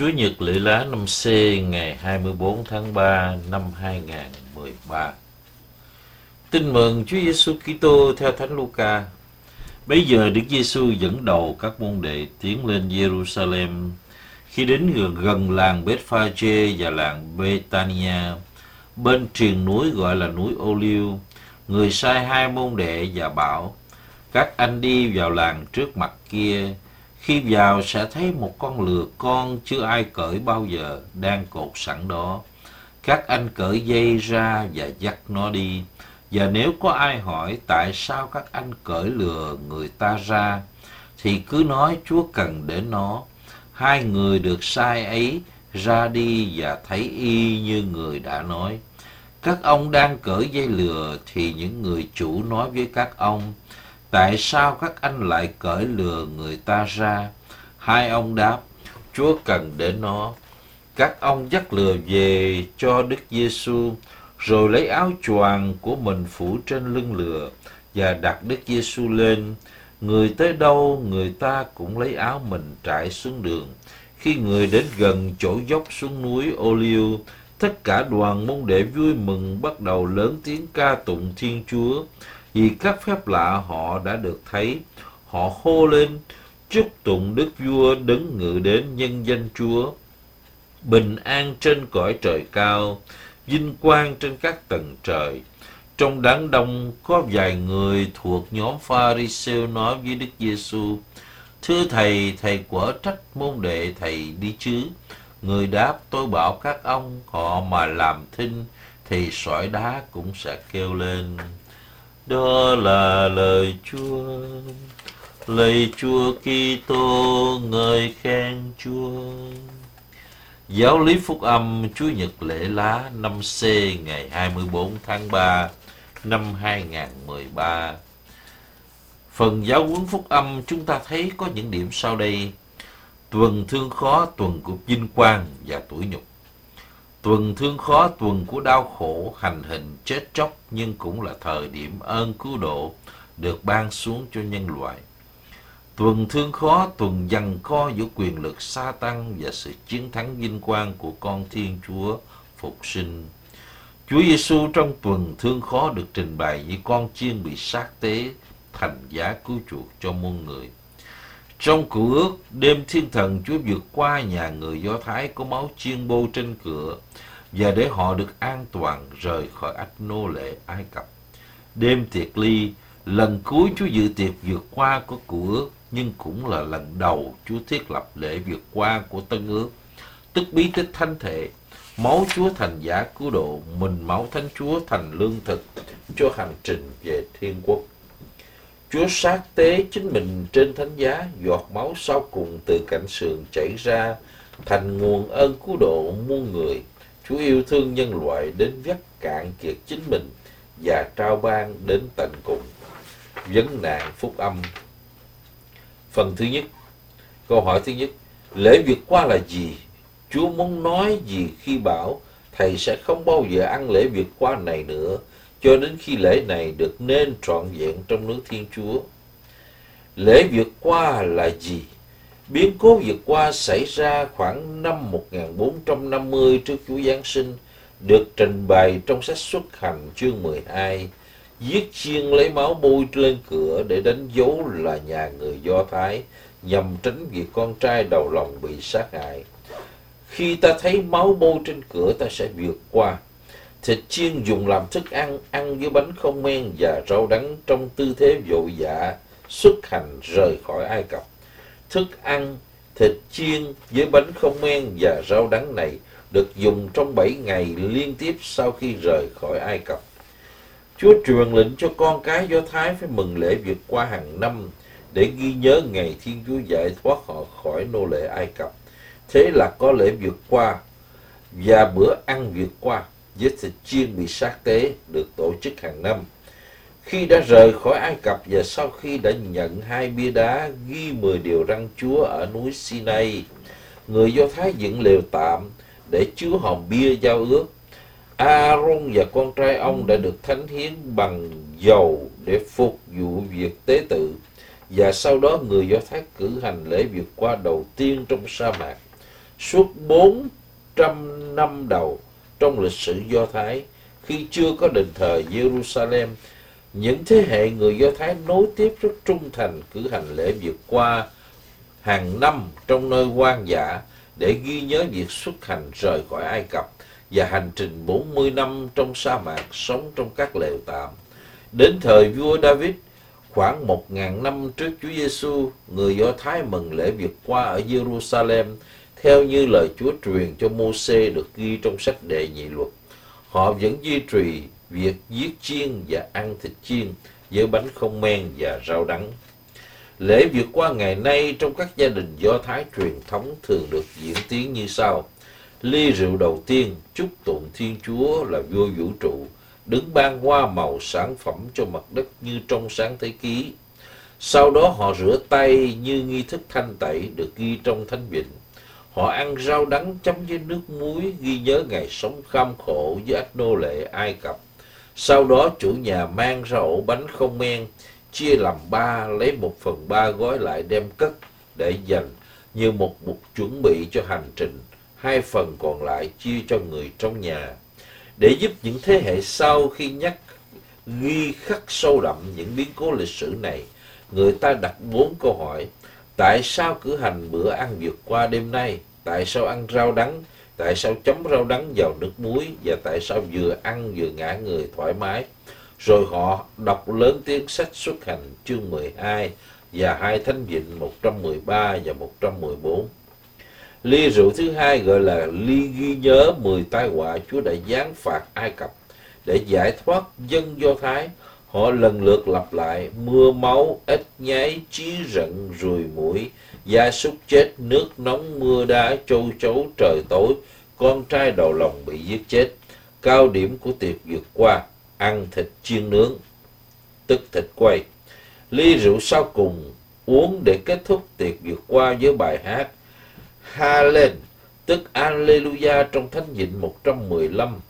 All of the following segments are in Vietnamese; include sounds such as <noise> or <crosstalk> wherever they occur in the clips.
Chúa Nhật lễ lá năm C ngày 24 tháng 3 năm 2013. Tin mừng Chúa Giêsu Kitô theo Thánh Luca. Bây giờ Đức Giêsu dẫn đầu các môn đệ tiến lên Jerusalem. Khi đến gần, gần làng Bethphage và làng Betania bên triền núi gọi là núi Ô Liêu, người sai hai môn đệ và bảo: các anh đi vào làng trước mặt kia khi vào sẽ thấy một con lừa con chưa ai cởi bao giờ đang cột sẵn đó. Các anh cởi dây ra và dắt nó đi. Và nếu có ai hỏi tại sao các anh cởi lừa người ta ra, thì cứ nói Chúa cần để nó. Hai người được sai ấy ra đi và thấy y như người đã nói. Các ông đang cởi dây lừa thì những người chủ nói với các ông, tại sao các anh lại cởi lừa người ta ra? Hai ông đáp, Chúa cần để nó. Các ông dắt lừa về cho Đức Giêsu, rồi lấy áo choàng của mình phủ trên lưng lừa và đặt Đức Giêsu lên. Người tới đâu, người ta cũng lấy áo mình trải xuống đường. Khi người đến gần chỗ dốc xuống núi ô Liêu, tất cả đoàn môn đệ vui mừng bắt đầu lớn tiếng ca tụng Thiên Chúa. Vì các phép lạ họ đã được thấy, họ hô lên, chúc tụng đức vua đứng ngự đến nhân danh Chúa. Bình an trên cõi trời cao, vinh quang trên các tầng trời. Trong đám đông có vài người thuộc nhóm Pharisêu nói với Đức Giêsu: Thưa thầy, thầy quở trách môn đệ thầy đi chứ. Người đáp, tôi bảo các ông họ mà làm thinh thì sỏi đá cũng sẽ kêu lên. Đó là lời Chúa. Lạy Chúa Kitô ngợi khen Chúa. Giáo lý Phúc âm Chúa Nhật lễ lá năm C ngày 24 tháng 3 năm 2013. Phần giáo huấn Phúc âm chúng ta thấy có những điểm sau đây. Tuần thương khó, tuần của vinh quang và tuổi nhục. Tuần thương khó, tuần của đau khổ, hành hình, chết chóc nhưng cũng là thời điểm ơn cứu độ được ban xuống cho nhân loại. Tuần thương khó, tuần dằn co giữa quyền lực sa tăng và sự chiến thắng vinh quang của con Thiên Chúa phục sinh. Chúa Giêsu trong tuần thương khó được trình bày như con chiên bị sát tế thành giá cứu chuộc cho muôn người. Trong cựu ước, đêm thiên thần Chúa vượt qua nhà người Do Thái có máu chiên bô trên cửa và để họ được an toàn rời khỏi ách nô lệ Ai Cập. Đêm tiệc ly, lần cuối Chúa dự tiệc vượt qua của cựu ước nhưng cũng là lần đầu Chúa thiết lập lễ vượt qua của Tân ước, tức bí tích thánh thể, máu Chúa thành giả cứu độ, mình máu Thánh Chúa thành lương thực cho hành trình về thiên quốc. Chúa sát tế chính mình trên thánh giá, giọt máu sau cùng từ cạnh sườn chảy ra, thành nguồn ơn cứu độ muôn người. Chúa yêu thương nhân loại đến vắt cạn kiệt chính mình và trao ban đến tận cùng. Vấn nạn phúc âm Phần thứ nhất, câu hỏi thứ nhất, lễ vượt qua là gì? Chúa muốn nói gì khi bảo thầy sẽ không bao giờ ăn lễ vượt qua này nữa cho đến khi lễ này được nên trọn vẹn trong nước Thiên Chúa. Lễ vượt qua là gì? Biến cố vượt qua xảy ra khoảng năm 1450 trước Chúa Giáng sinh, được trình bày trong sách xuất hành chương 12 giết chiên lấy máu bôi lên cửa để đánh dấu là nhà người Do Thái, nhằm tránh việc con trai đầu lòng bị sát hại. Khi ta thấy máu bôi trên cửa ta sẽ vượt qua. Thịt chiên dùng làm thức ăn, ăn với bánh không men và rau đắng trong tư thế vội vã, xuất hành rời khỏi Ai Cập. Thức ăn, thịt chiên với bánh không men và rau đắng này được dùng trong bảy ngày liên tiếp sau khi rời khỏi Ai Cập. Chúa truyền lệnh cho con cái Do Thái phải mừng lễ vượt qua hàng năm để ghi nhớ ngày Thiên Chúa giải thoát họ khỏi nô lệ Ai Cập. Thế là có lễ vượt qua và bữa ăn vượt qua với thịt chiên bị sát tế được tổ chức hàng năm. Khi đã rời khỏi Ai Cập và sau khi đã nhận hai bia đá ghi mười điều răng Chúa ở núi Sinai, người Do Thái dựng lều tạm để chứa hòm bia giao ước Aaron và con trai ông đã được thánh hiến bằng dầu để phục vụ việc tế tự và sau đó người Do Thái cử hành lễ vượt qua đầu tiên trong sa mạc. Suốt 400 năm đầu trong lịch sử Do Thái, khi chưa có đền thờ Jerusalem, những thế hệ người Do Thái nối tiếp rất trung thành cử hành lễ vượt qua hàng năm trong nơi quan giả để ghi nhớ việc xuất hành rời khỏi Ai Cập và hành trình 40 năm trong sa mạc sống trong các lều tạm. Đến thời vua David, khoảng 1.000 năm trước Chúa Giêsu, người Do Thái mừng lễ vượt qua ở Jerusalem theo như lời Chúa truyền cho Môse được ghi trong sách Đệ Nhị Luật. Họ vẫn duy trì việc giết chiên và ăn thịt chiên với bánh không men và rau đắng. Lễ vượt qua ngày nay trong các gia đình Do Thái truyền thống thường được diễn tiến như sau. Ly rượu đầu tiên chúc tụng Thiên Chúa là vua vũ trụ, đứng ban hoa màu sản phẩm cho mặt đất như trong sáng thế ký. Sau đó họ rửa tay như nghi thức thanh tẩy được ghi trong Thánh Vịnh. Họ ăn rau đắng chấm với nước muối ghi nhớ ngày sống kham khổ với ách nô lệ Ai Cập. Sau đó chủ nhà mang ra ổ bánh không men, chia làm ba, lấy một phần ba gói lại đem cất để dành như một mục chuẩn bị cho hành trình. Hai phần còn lại chia cho người trong nhà. Để giúp những thế hệ sau khi nhắc ghi khắc sâu đậm những biến cố lịch sử này, người ta đặt bốn câu hỏi. Tại sao cử hành bữa ăn vượt qua đêm nay? Tại sao ăn rau đắng? Tại sao chấm rau đắng vào nước muối? Và tại sao vừa ăn vừa ngã người thoải mái? Rồi họ đọc lớn tiếng sách xuất hành chương 12 và hai thánh vịnh 113 và 114. Ly rượu thứ hai gọi là ly ghi nhớ 10 tai họa Chúa đã giáng phạt Ai Cập để giải thoát dân Do Thái. Họ lần lượt lặp lại mưa máu, ếch nhái, chí rận, ruồi mũi, gia súc chết, nước nóng, mưa đá, châu chấu, trời tối, con trai đầu lòng bị giết chết. Cao điểm của tiệc vượt qua, ăn thịt chiên nướng, tức thịt quay. Ly rượu sau cùng uống để kết thúc tiệc vượt qua với bài hát Hallel, tức Alleluia trong Thánh Vịnh 115,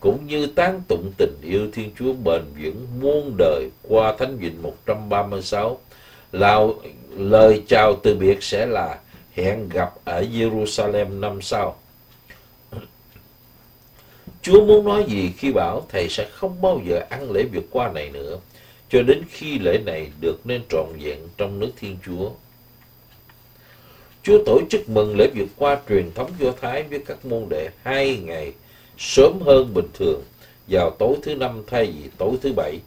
cũng như tán tụng tình yêu Thiên Chúa bền vững muôn đời qua Thánh Vịnh 136. Là lời chào từ biệt sẽ là hẹn gặp ở Jerusalem năm sau. <clears throat> Chúa muốn nói gì khi bảo thầy sẽ không bao giờ ăn lễ vượt qua này nữa, cho đến khi lễ này được nên trọn vẹn trong nước Thiên Chúa. Chúa tổ chức mừng lễ vượt qua truyền thống Do Thái với các môn đệ hai ngày sớm hơn bình thường vào tối thứ năm thay vì tối thứ bảy.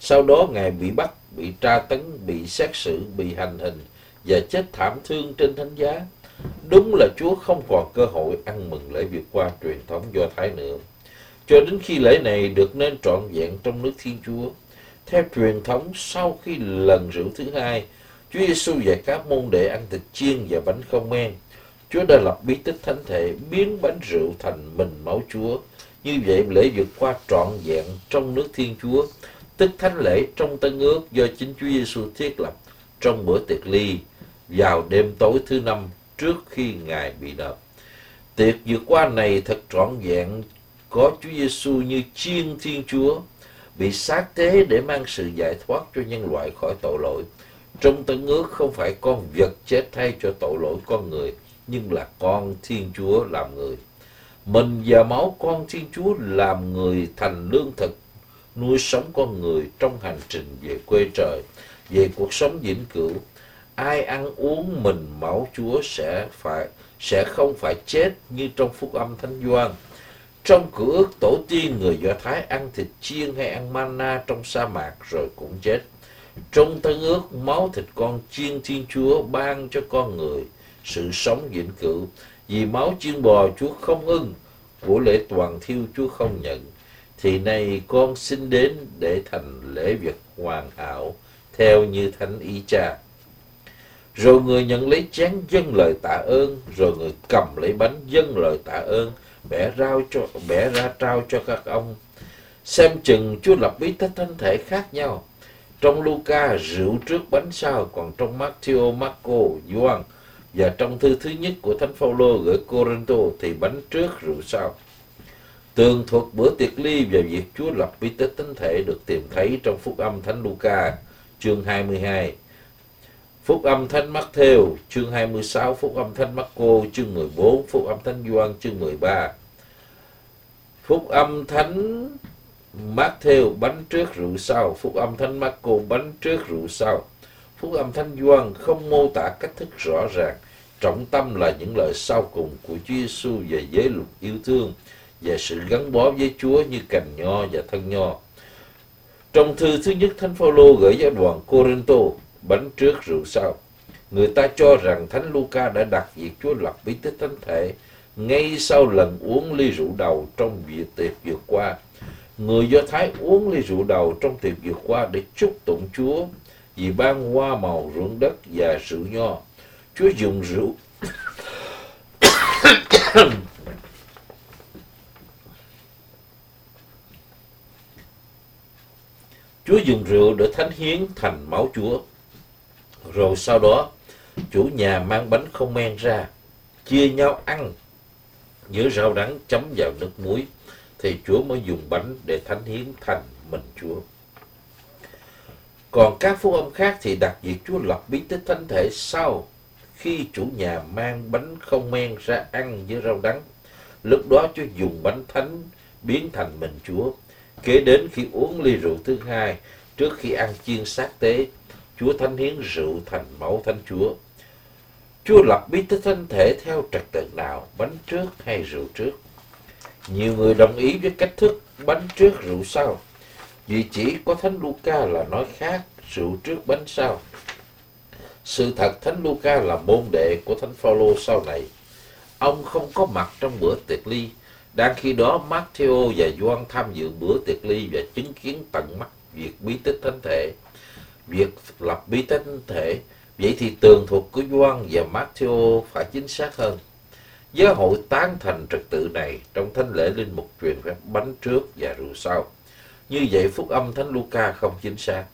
Sau đó Ngài bị bắt, bị tra tấn, bị xét xử, bị hành hình và chết thảm thương trên thánh giá. Đúng là Chúa không còn cơ hội ăn mừng lễ vượt qua truyền thống Do Thái nữa cho đến khi lễ này được nên trọn vẹn trong nước Thiên Chúa. Theo truyền thống, sau khi lần rượu thứ hai, Chúa Giêsu dạy các môn đệ ăn thịt chiên và bánh không men. Chúa đã lập bí tích thánh thể, biến bánh rượu thành mình máu Chúa. Như vậy lễ vượt qua trọn vẹn trong nước Thiên Chúa, tức thánh lễ trong tân ước do chính Chúa Giêsu thiết lập trong bữa tiệc ly vào đêm tối thứ năm trước khi Ngài bị đập. Tiệc vượt qua này thật trọn vẹn có Chúa Giêsu như chiên Thiên Chúa bị xác tế để mang sự giải thoát cho nhân loại khỏi tội lỗi. Trong tân ước không phải con vật chết thay cho tội lỗi con người, nhưng là con Thiên Chúa làm người. Mình và máu con Thiên Chúa làm người thành lương thực, nuôi sống con người trong hành trình về quê trời, về cuộc sống vĩnh cửu. Ai ăn uống mình máu Chúa sẽ phải sẽ không phải chết như trong phúc âm Thánh Doan trong cửa ước tổ tiên người Do Thái ăn thịt chiên hay ăn manna trong sa mạc rồi cũng chết. Trong tân ước máu thịt con chiên Thiên Chúa ban cho con người sự sống vĩnh cửu. Vì máu chiên bò Chúa không ưng, của lễ toàn thiêu Chúa không nhận. Thì nay con xin đến để thành lễ việc hoàn hảo theo như thánh ý cha. Rồi người nhận lấy chén dâng lời tạ ơn, rồi người cầm lấy bánh dâng lời tạ ơn, bẻ rau cho bẻ ra trao cho các ông xem chừng chúa lập bí tích thân thể khác nhau trong Luca rượu trước bánh sau còn trong Matthew, Marco, Gioan và trong thư thứ nhất của Thánh Phaolô gửi Corinto thì bánh trước rượu sau. Tường thuật bữa tiệc ly và việc Chúa lập bí tích thánh thể được tìm thấy trong phúc âm Thánh Luca chương 22. Phúc âm Thánh Matthew chương 26, Phúc âm Thánh Marco chương 14, Phúc âm Thánh Gioan chương 13. Phúc âm Thánh Matthew bánh trước rượu sau, Phúc âm Thánh Marco bánh trước rượu sau. Phúc âm Thánh Gioan không mô tả cách thức rõ ràng, trọng tâm là những lời sau cùng của Chúa Giêsu về giới luật yêu thương, về sự gắn bó với Chúa như cành nho và thân nho. Trong thư thứ nhất Thánh Phaolô gửi giáo đoàn Corinto, bánh trước rượu sau, người ta cho rằng Thánh Luca đã đặt việc Chúa lập bí tích thánh thể ngay sau lần uống ly rượu đầu trong việc tiệc vượt qua. Người Do Thái uống ly rượu đầu trong tiệc vượt qua để chúc tụng Chúa vì ban hoa màu ruộng đất và rượu nho. Chúa dùng rượu <coughs> Chúa dùng rượu để thánh hiến thành máu Chúa. Rồi sau đó, chủ nhà mang bánh không men ra, chia nhau ăn giữa rau đắng chấm vào nước muối, thì Chúa mới dùng bánh để thánh hiến thành mình Chúa. Còn các phúc âm khác thì đặt việc Chúa lập bí tích thánh thể sau khi chủ nhà mang bánh không men ra ăn với rau đắng. Lúc đó Chúa dùng bánh thánh biến thành mình Chúa. Kế đến khi uống ly rượu thứ hai, trước khi ăn chiên sát tế, Chúa thánh hiến rượu thành máu thánh Chúa. Chúa lập bí tích thánh thể theo trật tự nào, bánh trước hay rượu trước? Nhiều người đồng ý với cách thức bánh trước rượu sau, vì chỉ có Thánh Luca là nói khác, rượu trước bánh sau. Sự thật Thánh Luca là môn đệ của Thánh Phaolô sau này. Ông không có mặt trong bữa tiệc ly, đang khi đó Matthew và Gioan tham dự bữa tiệc ly và chứng kiến tận mắt việc bí tích thánh thể. Việc lập bí tích thánh thể, vậy thì tường thuật của Gioan và Matthew phải chính xác hơn. Giáo hội tán thành trật tự này trong thánh lễ linh mục truyền phép bánh trước và rượu sau. Như vậy phúc âm thánh Luca không chính xác.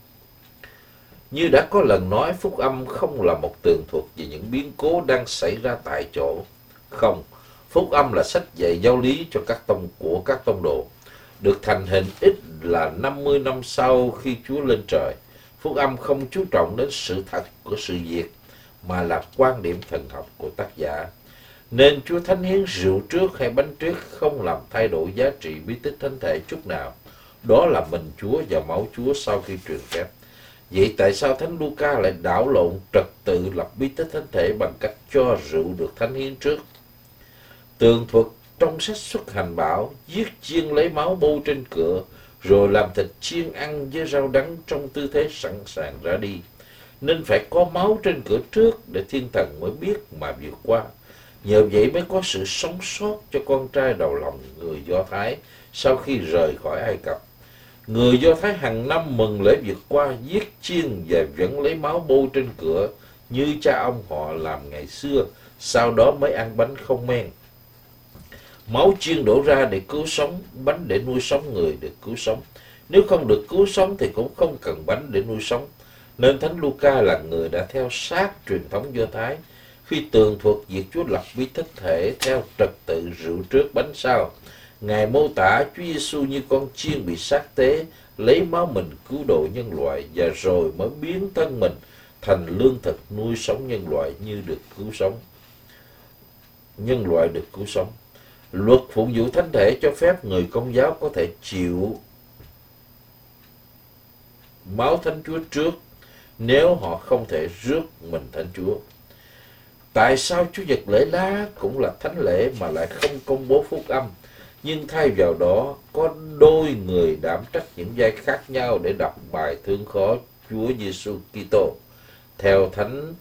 Như đã có lần nói, phúc âm không là một tường thuật về những biến cố đang xảy ra tại chỗ. Không, phúc âm là sách dạy giáo lý cho các tông của các tông đồ. Được thành hình ít là 50 năm sau khi Chúa lên trời. Phúc âm không chú trọng đến sự thật của sự việc, mà là quan điểm thần học của tác giả. Nên Chúa Thánh Hiến rượu trước hay bánh trước không làm thay đổi giá trị bí tích thánh thể chút nào. Đó là mình Chúa và máu Chúa sau khi truyền phép. Vậy tại sao Thánh Luca lại đảo lộn trật tự lập bí tích thánh thể bằng cách cho rượu được thánh hiến trước? Tường thuật trong sách xuất hành bảo, giết chiên lấy máu bôi trên cửa, rồi làm thịt chiên ăn với rau đắng trong tư thế sẵn sàng ra đi. Nên phải có máu trên cửa trước để thiên thần mới biết mà vượt qua. Nhờ vậy mới có sự sống sót cho con trai đầu lòng người Do Thái sau khi rời khỏi Ai Cập. Người Do Thái hàng năm mừng lễ vượt qua, giết chiên và vẫn lấy máu bôi trên cửa như cha ông họ làm ngày xưa, sau đó mới ăn bánh không men. Máu chiên đổ ra để cứu sống, bánh để nuôi sống người để cứu sống. Nếu không được cứu sống thì cũng không cần bánh để nuôi sống. Nên Thánh Luca là người đã theo sát truyền thống Do Thái khi tường thuật việc Chúa lập bí tích thể theo trật tự rượu trước bánh sau. Ngài mô tả Chúa Giêsu như con chiên bị sát tế, lấy máu mình cứu độ nhân loại và rồi mới biến thân mình thành lương thực nuôi sống nhân loại như được cứu sống. Nhân loại được cứu sống. Luật phụng vụ thánh thể cho phép người công giáo có thể chịu máu thánh chúa trước nếu họ không thể rước mình thánh chúa. Tại sao Chúa Nhật lễ lá cũng là thánh lễ mà lại không công bố phúc âm? Nhưng thay vào đó, có đôi người đảm trách những vai khác nhau để đọc bài thương khó Chúa Giêsu Kitô theo thánh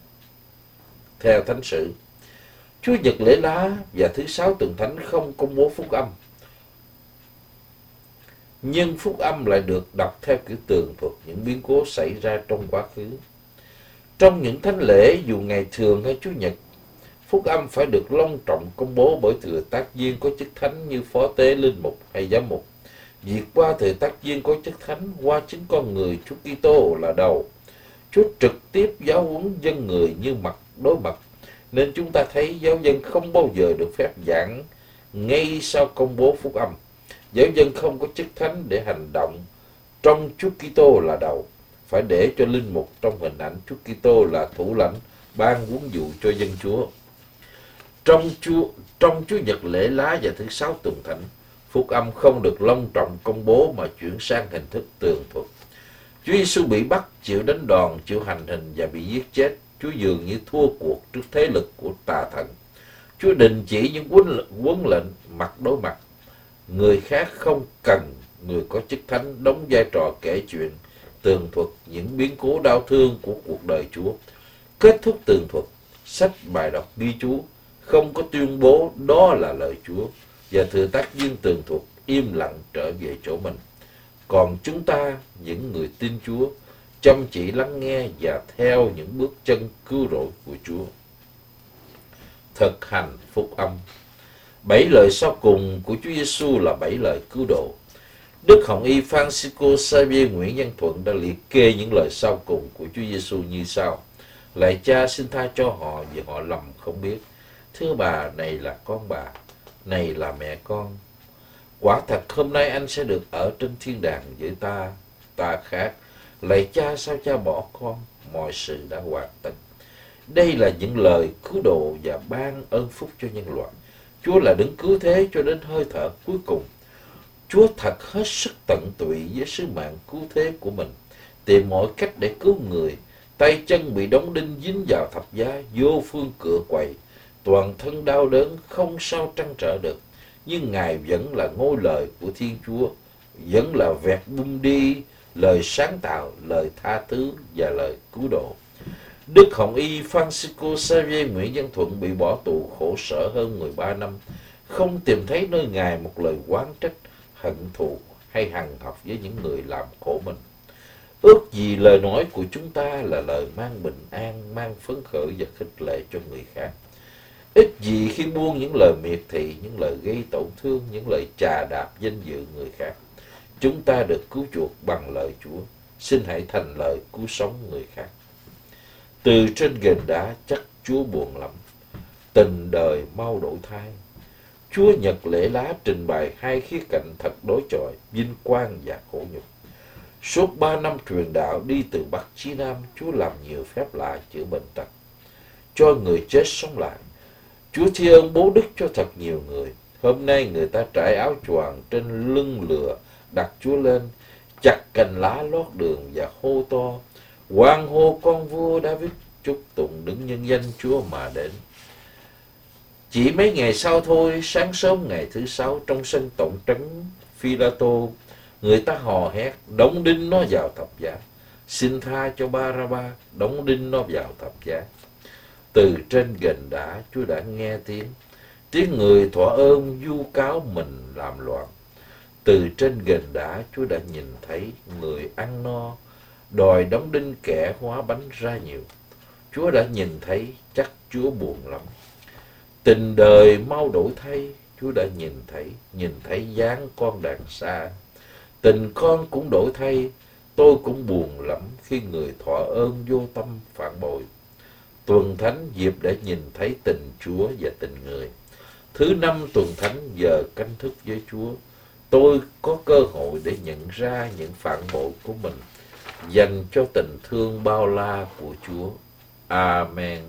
theo thánh sử. Chúa Nhật lễ lá và thứ sáu tuần thánh không công bố phúc âm. Nhưng phúc âm lại được đọc theo kiểu tường thuật những biến cố xảy ra trong quá khứ. Trong những thánh lễ, dù ngày thường hay Chủ nhật, phúc âm phải được long trọng công bố bởi thừa tác viên có chức thánh như phó tế linh mục hay giám mục. Việc qua thừa tác viên có chức thánh, qua chính con người Chúa Kitô là đầu. Chúa trực tiếp giáo huấn dân người như mặt, đối mặt nên chúng ta thấy giáo dân không bao giờ được phép giảng ngay sau công bố phúc âm. Giáo dân không có chức thánh để hành động trong Chúa Kitô là đầu. phải để cho linh mục trong hình ảnh Chúa Kitô là thủ lãnh, ban huấn dụ cho dân Chúa. Trong Chúa trong Chúa Nhật lễ lá và thứ sáu tuần thánh, phúc âm không được long trọng công bố mà chuyển sang hình thức tường thuật. Chúa Giêsu bị bắt, chịu đánh đòn, chịu hành hình và bị giết chết. Chúa dường như thua cuộc trước thế lực của tà thần. Chúa đình chỉ những huấn, huấn lệnh mặt đối mặt. Người khác không cần người có chức thánh đóng vai trò kể chuyện, tường thuật những biến cố đau thương của cuộc đời Chúa. Kết thúc tường thuật, sách bài đọc ghi chú không có tuyên bố đó là lời Chúa và thừa tác viên tường thuật im lặng trở về chỗ mình. Còn chúng ta, những người tin Chúa, chăm chỉ lắng nghe và theo những bước chân cứu rỗi của Chúa. Thực hành phúc âm Bảy lời sau cùng của Chúa Giêsu là bảy lời cứu độ. Đức Hồng Y Francisco Xavier Nguyễn Văn Thuận đã liệt kê những lời sau cùng của Chúa Giêsu như sau: Lạy Cha xin tha cho họ vì họ lầm không biết. Thưa bà, này là con bà, này là mẹ con. Quả thật hôm nay anh sẽ được ở trên thiên đàng với ta, ta khác. Lạy cha sao cha bỏ con, mọi sự đã hoàn tất. Đây là những lời cứu độ và ban ơn phúc cho nhân loại. Chúa là đứng cứu thế cho đến hơi thở cuối cùng. Chúa thật hết sức tận tụy với sứ mạng cứu thế của mình, tìm mọi cách để cứu người. Tay chân bị đóng đinh dính vào thập giá, vô phương cửa quậy, toàn thân đau đớn không sao trăn trở được, nhưng ngài vẫn là ngôi lời của thiên chúa, vẫn là vẹt bung đi lời sáng tạo, lời tha thứ và lời cứu độ. Đức hồng y francisco xavier nguyễn văn thuận bị bỏ tù khổ sở hơn 13 năm, không tìm thấy nơi ngài một lời oán trách, hận thù hay hằn học với những người làm khổ mình. Ước gì lời nói của chúng ta là lời mang bình an, mang phấn khởi và khích lệ cho người khác. Ít gì khi buông những lời miệt thị, những lời gây tổn thương, những lời trà đạp danh dự người khác. Chúng ta được cứu chuộc bằng lời Chúa. Xin hãy thành lời cứu sống người khác. Từ trên gền đá chắc Chúa buồn lắm. Tình đời mau đổi thay. Chúa Nhật lễ lá trình bày hai khía cạnh thật đối chọi, vinh quang và khổ nhục. Suốt ba năm truyền đạo đi từ Bắc chí Nam, Chúa làm nhiều phép lạ chữa bệnh tật, cho người chết sống lại, Chúa thi ơn bố đức cho thật nhiều người. Hôm nay người ta trải áo choàng trên lưng lừa, đặt Chúa lên, chặt cành lá lót đường và hô to. Hoàng hô con vua David chúc tụng đứng nhân danh Chúa mà đến. Chỉ mấy ngày sau thôi, sáng sớm ngày thứ sáu trong sân tổng trấn Philato, người ta hò hét, đóng đinh nó vào thập giá. Xin tha cho Ba-ra-ba, đóng đinh nó vào thập giá. Từ trên gành đá Chúa đã nghe tiếng. Tiếng người thỏa ơn du cáo mình làm loạn. Từ trên gành đá Chúa đã nhìn thấy người ăn no, Đòi đóng đinh kẻ hóa bánh ra nhiều. Chúa đã nhìn thấy, chắc Chúa buồn lắm. Tình đời mau đổi thay, Chúa đã nhìn thấy. Nhìn thấy dáng con đàn xa. Tình con cũng đổi thay, Tôi cũng buồn lắm khi người thỏa ơn vô tâm phản bội. Tuần Thánh dịp để nhìn thấy tình Chúa và tình người. Thứ năm tuần Thánh giờ canh thức với Chúa. Tôi có cơ hội để nhận ra những phản bội của mình, dành cho tình thương bao la của Chúa. Amen.